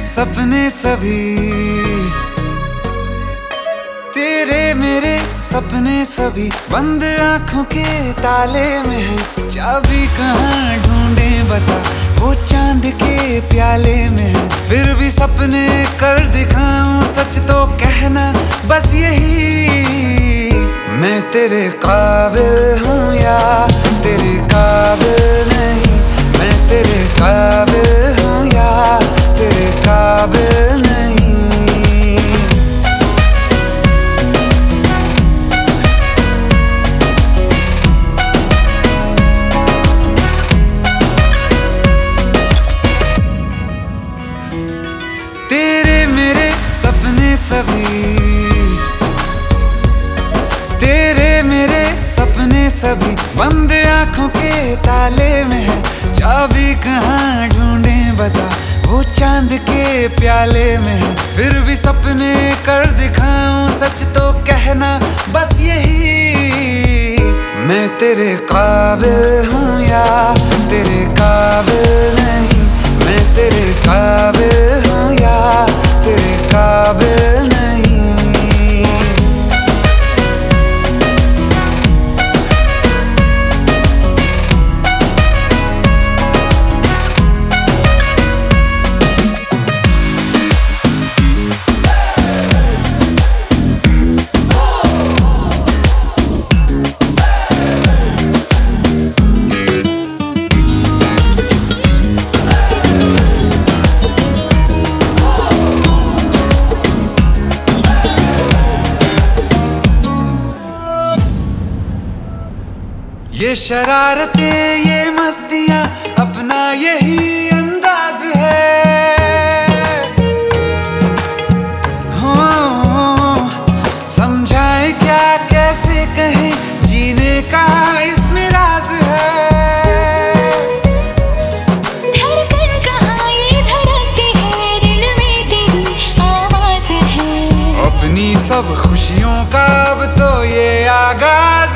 सपने सभी। तेरे मेरे सपने सभी। बंद आँखों के ताले में है। चाबी कहाँ ढूंढे बता। वो चाँद के प्याले में है। फिर भी सपने कर दिखाऊँ, सच तो कहना। बस यही। मैं तेरे काबिल हूँ या सपने सभी। तेरे मेरे सपने सभी। बंद आँखों के ताले में है। चाबी कहाँ ढूंढे बता। वो चाँद के प्याले में है। फिर भी सपने कर दिखाऊँ सच तो कहना। बस यही। मैं तेरे काबिल हूँ या तेरे काबिल नहीं। मैं तेरे ये शरारतें ये मस्तियाँ अपना यही अंदाज है। हो समझाए क्या कैसे कहें जीने का इसमें राज है। धड़कन कहाँ ये धड़कती है दिल में तेरी आवाज़ है। अपनी सब खुशियों का अब तो ये आगाज़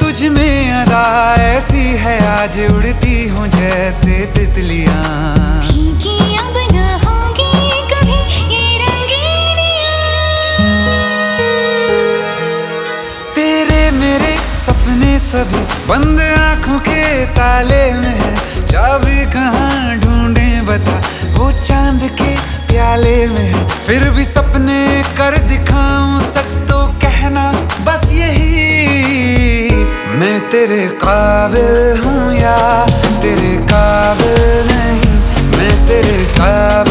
तुझ में अदा ऐसी है आज उड़ती हूँ जैसे तितलियाँ। सभी बंद आँखों के ताले में है। चाबी कहाँ ढूंढे बता, वो चाँद के प्याले में है। फिर भी सपने कर दिखाऊँ, सच तो कहना बस यही। मैं तेरे काबिल हूँ या तेरे काबिल नहीं, मैं तेरे काबिल